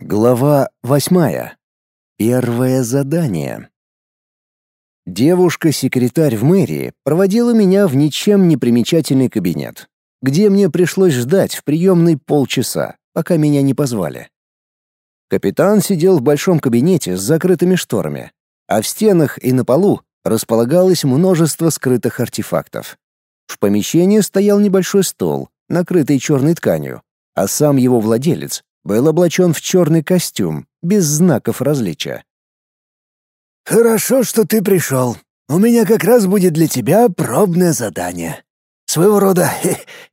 Глава восьмая. Первое задание. Девушка-секретарь в мэрии проводила меня в ничем не примечательный кабинет, где мне пришлось ждать в приемной полчаса, пока меня не позвали. Капитан сидел в большом кабинете с закрытыми шторами, а в стенах и на полу располагалось множество скрытых артефактов. В помещении стоял небольшой стол, накрытый черной тканью, а сам его владелец был облачен в черный костюм, без знаков различия. «Хорошо, что ты пришел. У меня как раз будет для тебя пробное задание. Своего рода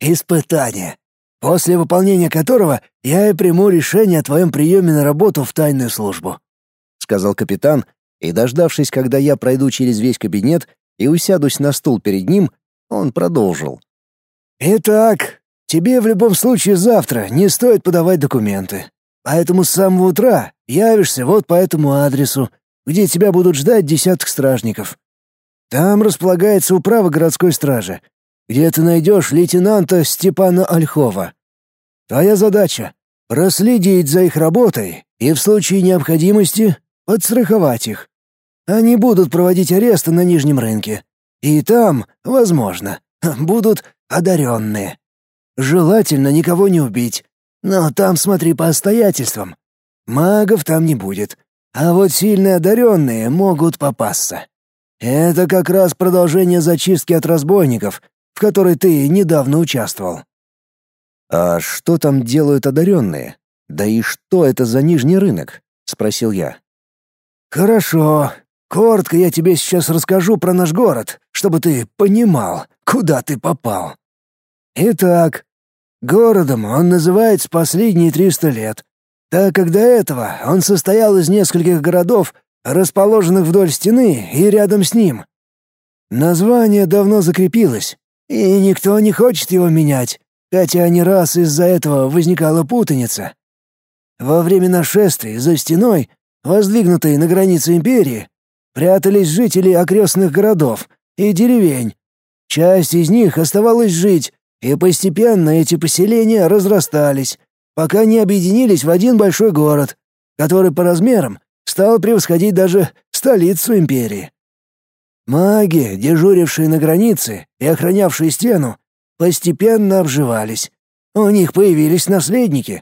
испытание, после выполнения которого я и приму решение о твоем приеме на работу в тайную службу», — сказал капитан, и, дождавшись, когда я пройду через весь кабинет и усядусь на стул перед ним, он продолжил. «Итак, Тебе в любом случае завтра не стоит подавать документы. Поэтому с самого утра явишься вот по этому адресу, где тебя будут ждать десяток стражников. Там располагается управа городской стражи, где ты найдешь лейтенанта Степана Ольхова. Твоя задача — проследить за их работой и в случае необходимости подстраховать их. Они будут проводить аресты на Нижнем рынке. И там, возможно, будут одаренные. Желательно никого не убить. Но там смотри по обстоятельствам. Магов там не будет. А вот сильно одаренные могут попасться. Это как раз продолжение зачистки от разбойников, в которой ты недавно участвовал. А что там делают одаренные? Да и что это за нижний рынок? спросил я. Хорошо. Коротко я тебе сейчас расскажу про наш город, чтобы ты понимал, куда ты попал. Итак, городом он называется последние 300 лет, так как до этого он состоял из нескольких городов, расположенных вдоль стены и рядом с ним. Название давно закрепилось, и никто не хочет его менять, хотя не раз из-за этого возникала путаница. Во время нашествий за стеной, воздвигнутой на границе империи, прятались жители окрестных городов и деревень. Часть из них оставалась жить, и постепенно эти поселения разрастались, пока не объединились в один большой город, который по размерам стал превосходить даже столицу империи. Маги, дежурившие на границе и охранявшие стену, постепенно обживались. У них появились наследники.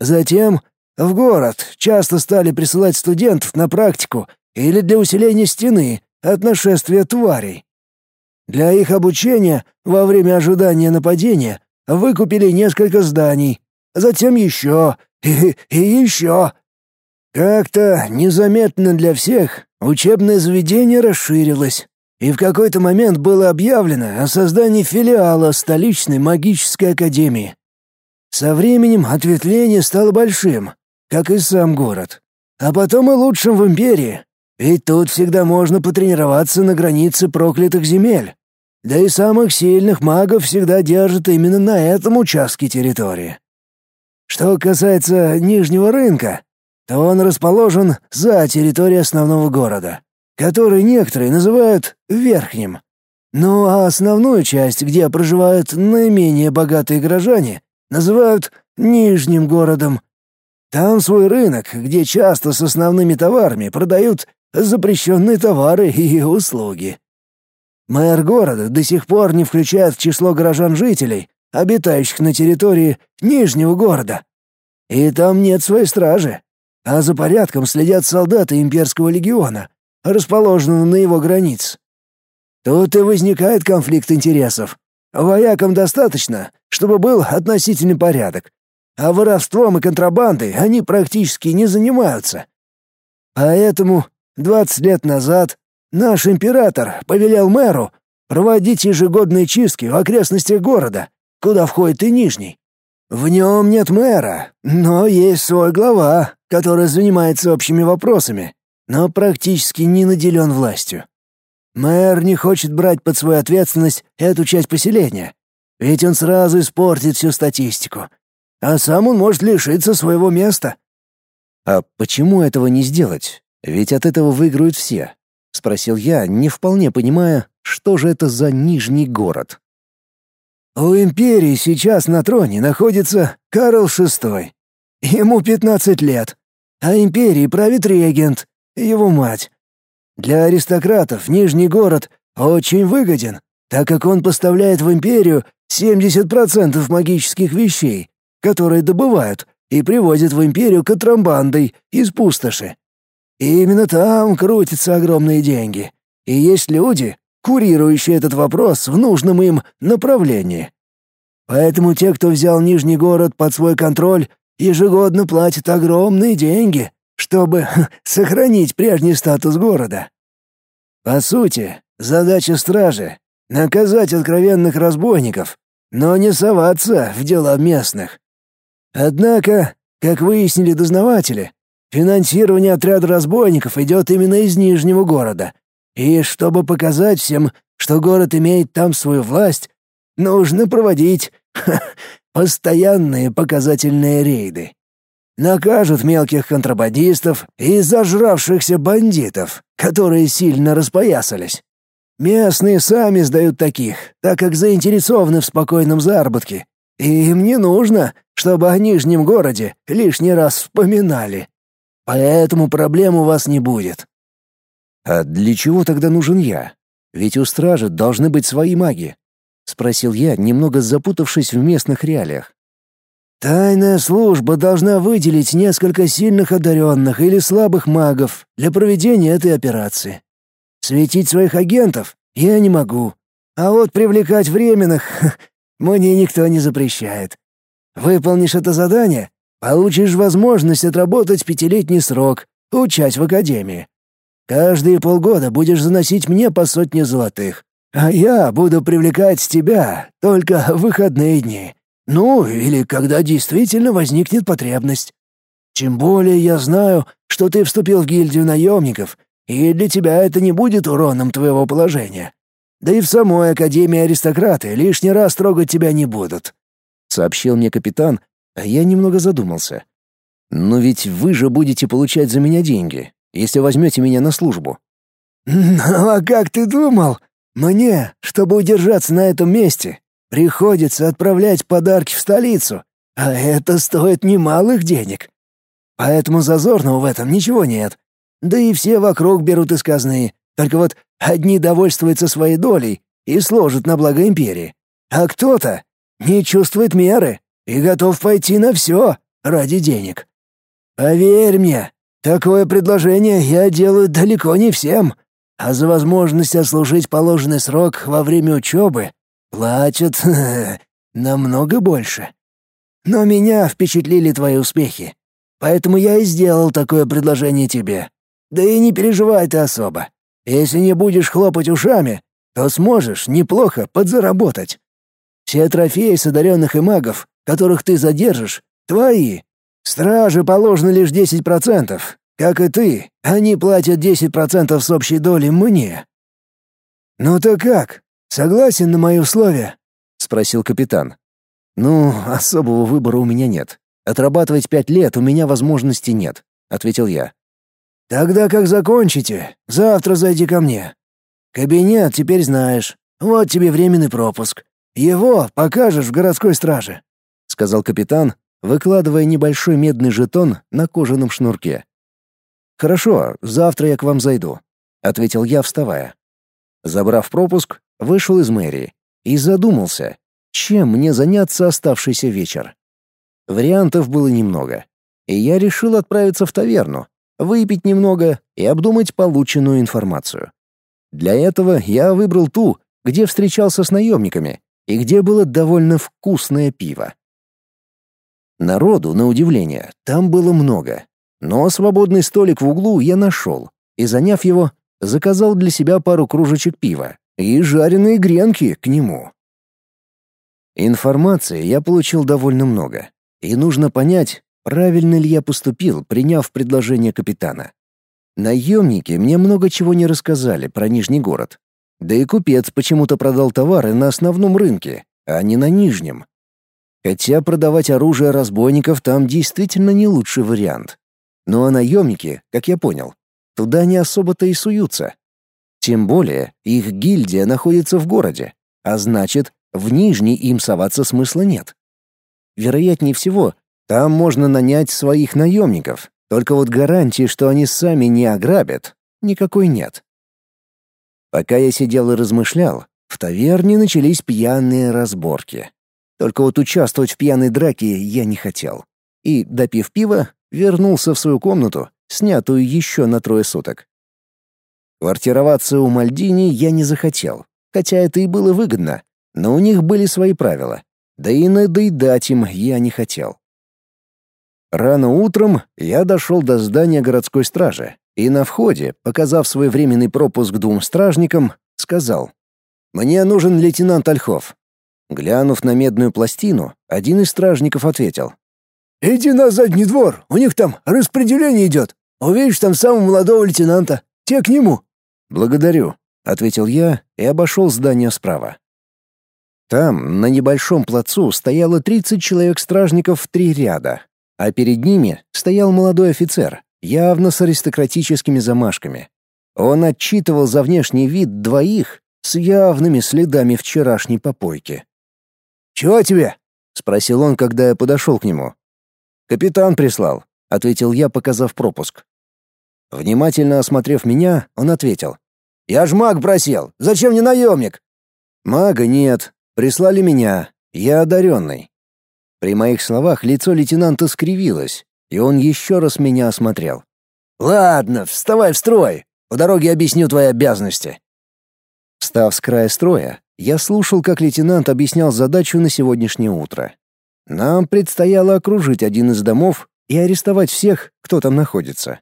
Затем в город часто стали присылать студентов на практику или для усиления стены от нашествия тварей. Для их обучения во время ожидания нападения выкупили несколько зданий, затем еще и, и еще. Как-то незаметно для всех учебное заведение расширилось, и в какой-то момент было объявлено о создании филиала столичной магической академии. Со временем ответвление стало большим, как и сам город, а потом и лучшим в империи, ведь тут всегда можно потренироваться на границе проклятых земель. Да и самых сильных магов всегда держат именно на этом участке территории. Что касается Нижнего рынка, то он расположен за территорией основного города, который некоторые называют Верхним. Ну а основную часть, где проживают наименее богатые горожане, называют Нижним городом. Там свой рынок, где часто с основными товарами продают запрещенные товары и услуги. Мэр города до сих пор не включает в число горожан-жителей, обитающих на территории Нижнего города. И там нет своей стражи, а за порядком следят солдаты имперского легиона, расположенного на его границе. Тут и возникает конфликт интересов. Воякам достаточно, чтобы был относительный порядок, а воровством и контрабандой они практически не занимаются. Поэтому 20 лет назад наш император повелел мэру проводить ежегодные чистки в окрестностях города, куда входит и Нижний. В нем нет мэра, но есть свой глава, который занимается общими вопросами, но практически не наделен властью. Мэр не хочет брать под свою ответственность эту часть поселения, ведь он сразу испортит всю статистику, а сам он может лишиться своего места. А почему этого не сделать? Ведь от этого выиграют все, спросил я, не вполне понимая, что же это за нижний город. У империи сейчас на троне находится Карл VI. Ему 15 лет, а империей правит регент, его мать. Для аристократов Нижний город очень выгоден, так как он поставляет в империю 70% магических вещей, которые добывают и привозят в империю контрабандой из пустоши. И именно там крутятся огромные деньги. И есть люди, курирующие этот вопрос в нужном им направлении. Поэтому те, кто взял Нижний город под свой контроль, ежегодно платят огромные деньги, чтобы сохранить прежний статус города. По сути, задача стражи — наказать откровенных разбойников, но не соваться в дела местных. Однако, как выяснили дознаватели, финансирование отряда разбойников идет именно из Нижнего города. И чтобы показать всем, что город имеет там свою власть, нужно проводить постоянные показательные рейды. Накажут мелких контрабандистов и зажравшихся бандитов, которые сильно распоясались. Местные сами сдают таких, так как заинтересованы в спокойном заработке. И им не нужно, чтобы о Нижнем городе лишний раз вспоминали. Поэтому проблем у вас не будет. А для чего тогда нужен я? Ведь у стражи должны быть свои маги, спросил я, немного запутавшись в местных реалиях. Тайная служба должна выделить несколько сильных одаренных или слабых магов для проведения этой операции. Светить своих агентов я не могу, а вот привлекать временных мне никто не запрещает. Выполнишь это задание, получишь возможность отработать пятилетний срок, учась в академии. Каждые полгода будешь заносить мне по сотне золотых, а я буду привлекать тебя только в выходные дни. Ну, или когда действительно возникнет потребность. Тем более я знаю, что ты вступил в гильдию наемников, и для тебя это не будет уроном твоего положения. Да и в самой Академии аристократы лишний раз трогать тебя не будут», — сообщил мне капитан, а я немного задумался. «Но ведь вы же будете получать за меня деньги, если возьмете меня на службу». «Ну а как ты думал? Мне, чтобы удержаться на этом месте, приходится отправлять подарки в столицу, а это стоит немалых денег. Поэтому зазорного в этом ничего нет. Да и все вокруг берут из казны. Только вот одни довольствуются своей долей и сложат на благо империи, а кто-то не чувствует меры и готов пойти на все ради денег. Поверь мне, такое предложение я делаю далеко не всем, а за возможность отслужить положенный срок во время учебы платят намного больше. Но меня впечатлили твои успехи, поэтому я и сделал такое предложение тебе. Да и не переживай ты особо. Если не будешь хлопать ушами, то сможешь неплохо подзаработать. Все трофеи с одаренных и магов, которых ты задержишь, твои. Страже положено лишь 10%. Как и ты, они платят 10% с общей доли мне. «Ну так как? Согласен на мои условия?» — спросил капитан. «Ну, особого выбора у меня нет. Отрабатывать пять лет у меня возможности нет», — ответил я. Тогда как закончите, завтра зайди ко мне. Кабинет теперь знаешь. Вот тебе временный пропуск. Его покажешь в городской страже», — сказал капитан, выкладывая небольшой медный жетон на кожаном шнурке. «Хорошо, завтра я к вам зайду», — ответил я, вставая. Забрав пропуск, вышел из мэрии и задумался, чем мне заняться оставшийся вечер. Вариантов было немного, и я решил отправиться в таверну, выпить немного и обдумать полученную информацию. Для этого я выбрал ту, где встречался с наемниками и где было довольно вкусное пиво. Народу, на удивление, там было много, но свободный столик в углу я нашел и, заняв его, заказал для себя пару кружечек пива и жареные гренки к нему. Информации я получил довольно много, и нужно понять, Правильно ли я поступил, приняв предложение капитана? Наемники мне много чего не рассказали про Нижний город. Да и купец почему-то продал товары на основном рынке, а не на Нижнем. Хотя продавать оружие разбойников там действительно не лучший вариант. Ну а наемники, как я понял, туда не особо-то и суются. Тем более их гильдия находится в городе, а значит, в Нижний им соваться смысла нет. Вероятнее всего, Там можно нанять своих наемников, только вот гарантии, что они сами не ограбят, никакой нет. Пока я сидел и размышлял, в таверне начались пьяные разборки. Только вот участвовать в пьяной драке я не хотел. И, допив пива, вернулся в свою комнату, снятую еще на трое суток. Квартироваться у Мальдини я не захотел, хотя это и было выгодно, но у них были свои правила. Да и надоедать им я не хотел. Рано утром я дошел до здания городской стражи и на входе, показав свой временный пропуск двум стражникам, сказал «Мне нужен лейтенант Ольхов». Глянув на медную пластину, один из стражников ответил «Иди на задний двор, у них там распределение идет. Увидишь там самого молодого лейтенанта. Те к нему». «Благодарю», — ответил я и обошел здание справа. Там, на небольшом плацу, стояло 30 человек-стражников в три ряда, а перед ними стоял молодой офицер, явно с аристократическими замашками. Он отчитывал за внешний вид двоих с явными следами вчерашней попойки. «Чего тебе?» — спросил он, когда я подошел к нему. «Капитан прислал», — ответил я, показав пропуск. Внимательно осмотрев меня, он ответил. «Я ж маг просил. Зачем мне наемник?» «Мага нет. Прислали меня. Я одаренный». При моих словах лицо лейтенанта скривилось, и он еще раз меня осмотрел. «Ладно, вставай в строй. По дороге объясню твои обязанности». Встав с края строя, я слушал, как лейтенант объяснял задачу на сегодняшнее утро. Нам предстояло окружить один из домов и арестовать всех, кто там находится.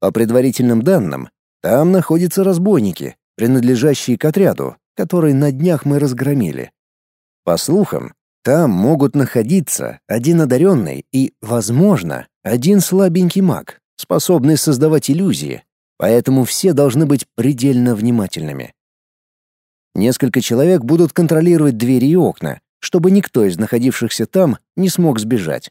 По предварительным данным, там находятся разбойники, принадлежащие к отряду, который на днях мы разгромили. По слухам, там могут находиться один одаренный и, возможно, один слабенький маг, способный создавать иллюзии, поэтому все должны быть предельно внимательными. Несколько человек будут контролировать двери и окна, чтобы никто из находившихся там не смог сбежать.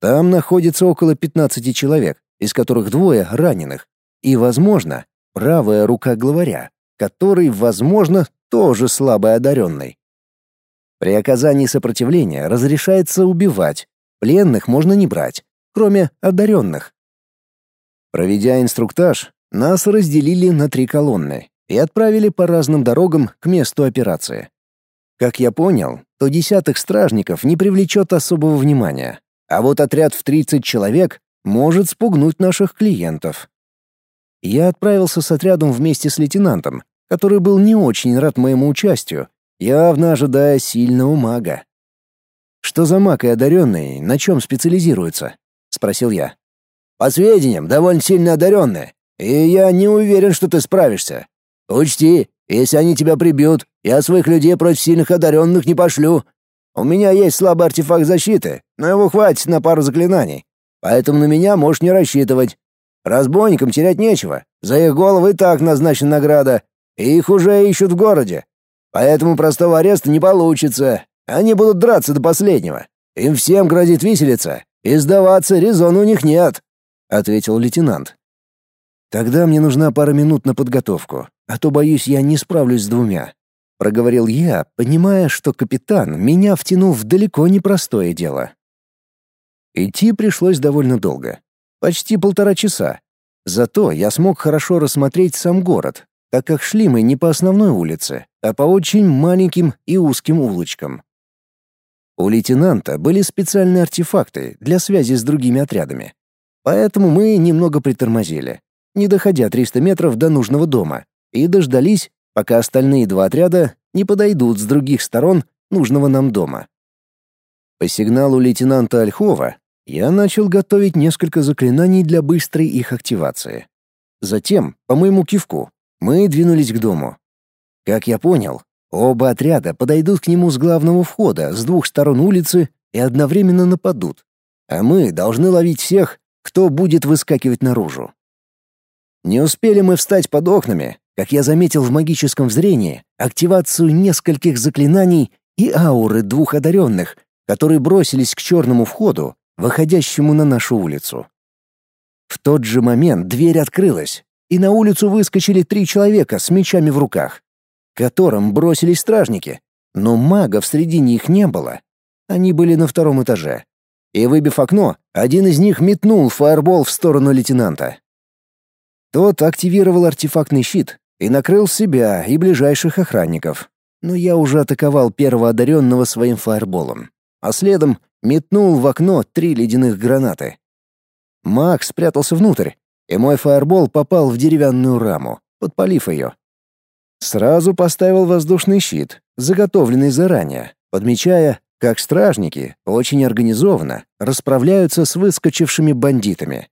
Там находится около 15 человек, из которых двое раненых, и, возможно, правая рука главаря, который, возможно, тоже слабо одаренный. При оказании сопротивления разрешается убивать, пленных можно не брать, кроме одаренных. Проведя инструктаж, нас разделили на три колонны и отправили по разным дорогам к месту операции. Как я понял, то десяток стражников не привлечет особого внимания, а вот отряд в 30 человек может спугнуть наших клиентов. Я отправился с отрядом вместе с лейтенантом, который был не очень рад моему участию, явно ожидая сильного мага. «Что за маг и одаренный, на чем специализируется?» — спросил я. «По сведениям, довольно сильно одаренные, и я не уверен, что ты справишься. Учти, если они тебя прибьют, я своих людей против сильных одаренных не пошлю. У меня есть слабый артефакт защиты, но его хватит на пару заклинаний. Поэтому на меня можешь не рассчитывать. Разбойникам терять нечего. За их головы и так назначена награда. И их уже ищут в городе. Поэтому простого ареста не получится. Они будут драться до последнего. Им всем грозит виселица. И сдаваться резона у них нет», — ответил лейтенант. «Тогда мне нужна пара минут на подготовку, а то, боюсь, я не справлюсь с двумя», — проговорил я, понимая, что капитан меня втянул в далеко непростое дело. Идти пришлось довольно долго. Почти полтора часа. Зато я смог хорошо рассмотреть сам город, так как шли мы не по основной улице, а по очень маленьким и узким улочкам. У лейтенанта были специальные артефакты для связи с другими отрядами. Поэтому мы немного притормозили, не доходя 300 метров до нужного дома, и дождались, пока остальные два отряда не подойдут с других сторон нужного нам дома. По сигналу лейтенанта Ольхова я начал готовить несколько заклинаний для быстрой их активации. Затем, по моему кивку, мы двинулись к дому. Как я понял, оба отряда подойдут к нему с главного входа с двух сторон улицы и одновременно нападут, а мы должны ловить всех, кто будет выскакивать наружу. Не успели мы встать под окнами, как я заметил в магическом зрении активацию нескольких заклинаний и ауры двух одаренных, которые бросились к черному входу, выходящему на нашу улицу. В тот же момент дверь открылась, и на улицу выскочили три человека с мечами в руках, которым бросились стражники, но магов среди них не было. Они были на втором этаже. и, выбив окно, один из них метнул фаербол в сторону лейтенанта. Тот активировал артефактный щит и накрыл себя и ближайших охранников. Но я уже атаковал первого одаренного своим фаерболом, а следом метнул в окно три ледяных гранаты. Макс спрятался внутрь, и мой фаербол попал в деревянную раму, подпалив ее. Сразу поставил воздушный щит, заготовленный заранее, подмечая, как стражники очень организованно расправляются с выскочившими бандитами.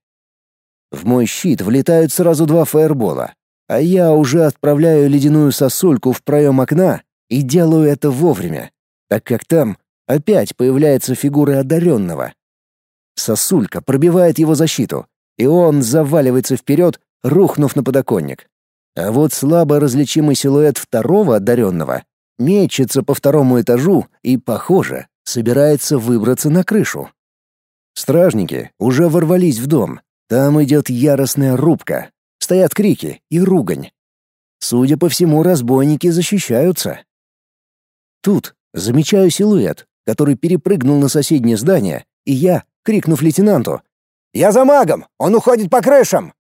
В мой щит влетают сразу два фаербола, а я уже отправляю ледяную сосульку в проем окна и делаю это вовремя, так как там опять появляется фигура одаренного. Сосулька пробивает его защиту, и он заваливается вперед, рухнув на подоконник. А вот слабо различимый силуэт второго одаренного мечется по второму этажу и, похоже, собирается выбраться на крышу. Стражники уже ворвались в дом. Там идет яростная рубка. Стоят крики и ругань. Судя по всему, разбойники защищаются. Тут замечаю силуэт, который перепрыгнул на соседнее здание, и я, крикнув лейтенанту «Я за магом! Он уходит по крышам!»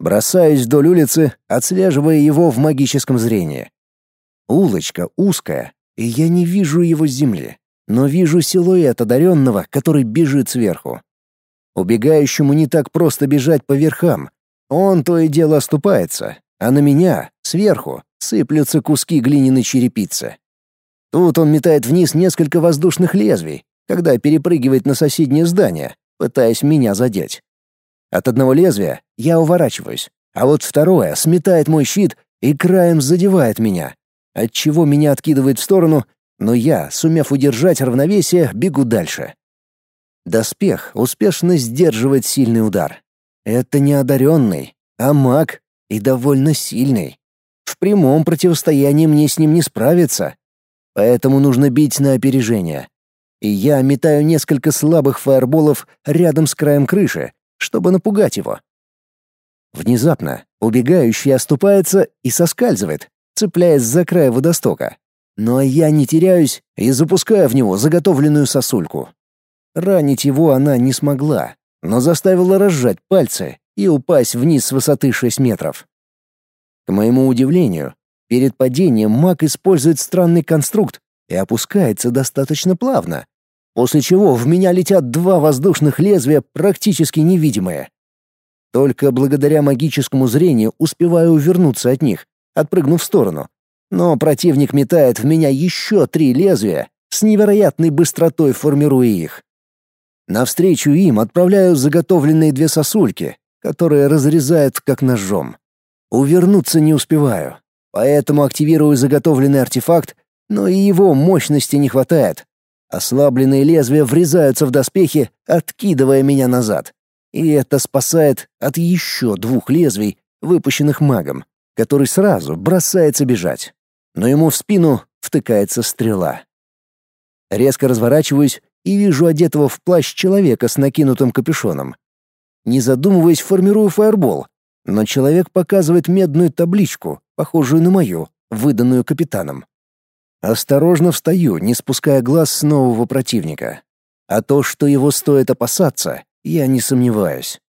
Бросаюсь вдоль улицы, отслеживая его в магическом зрении. Улочка узкая, и я не вижу его с земли, но вижу силуэт одаренного, который бежит сверху. Убегающему не так просто бежать по верхам. Он то и дело оступается, а на меня, сверху, сыплются куски глиняной черепицы. Тут он метает вниз несколько воздушных лезвий, когда перепрыгивает на соседнее здание, пытаясь меня задеть. От одного лезвия я уворачиваюсь, а вот второе сметает мой щит и краем задевает меня, отчего меня откидывает в сторону, но я, сумев удержать равновесие, бегу дальше. Доспех успешно сдерживает сильный удар. Это не одаренный, а маг и довольно сильный. В прямом противостоянии мне с ним не справиться. Поэтому нужно бить на опережение. И я метаю несколько слабых фаерболов рядом с краем крыши, чтобы напугать его. Внезапно убегающий оступается и соскальзывает, цепляясь за край водостока. Но я не теряюсь и запускаю в него заготовленную сосульку. Ранить его она не смогла, но заставила разжать пальцы и упасть вниз с высоты 6 метров. К моему удивлению, перед падением маг использует странный конструкт и опускается достаточно плавно, после чего в меня летят два воздушных лезвия, практически невидимые. Только благодаря магическому зрению успеваю увернуться от них, отпрыгнув в сторону. Но противник метает в меня еще три лезвия, с невероятной быстротой формируя их. Навстречу им отправляю заготовленные две сосульки, которые разрезают как ножом. Увернуться не успеваю, поэтому активирую заготовленный артефакт, но и его мощности не хватает, Ослабленные лезвия врезаются в доспехи, откидывая меня назад. И это спасает от еще двух лезвий, выпущенных магом, который сразу бросается бежать. Но ему в спину втыкается стрела. Резко разворачиваюсь и вижу одетого в плащ человека с накинутым капюшоном. Не задумываясь, формирую фаербол, но человек показывает медную табличку, похожую на мою, выданную капитаном. Осторожно встаю, не спуская глаз с нового противника. А то, что его стоит опасаться, я не сомневаюсь.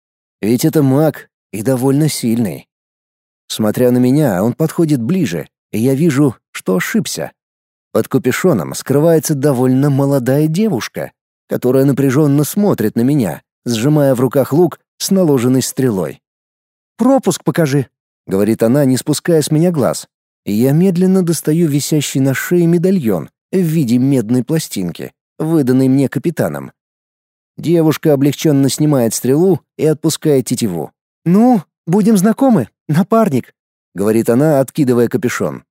Ведь это маг и довольно сильный. Смотря на меня, он подходит ближе, и я вижу, что ошибся. Под капюшоном скрывается довольно молодая девушка, которая напряженно смотрит на меня, сжимая в руках лук с наложенной стрелой. «Пропуск покажи», — говорит она, не спуская с меня глаз и я медленно достаю висящий на шее медальон в виде медной пластинки, выданный мне капитаном. Девушка облегченно снимает стрелу и отпускает тетиву. «Ну, будем знакомы, напарник», — говорит она, откидывая капюшон.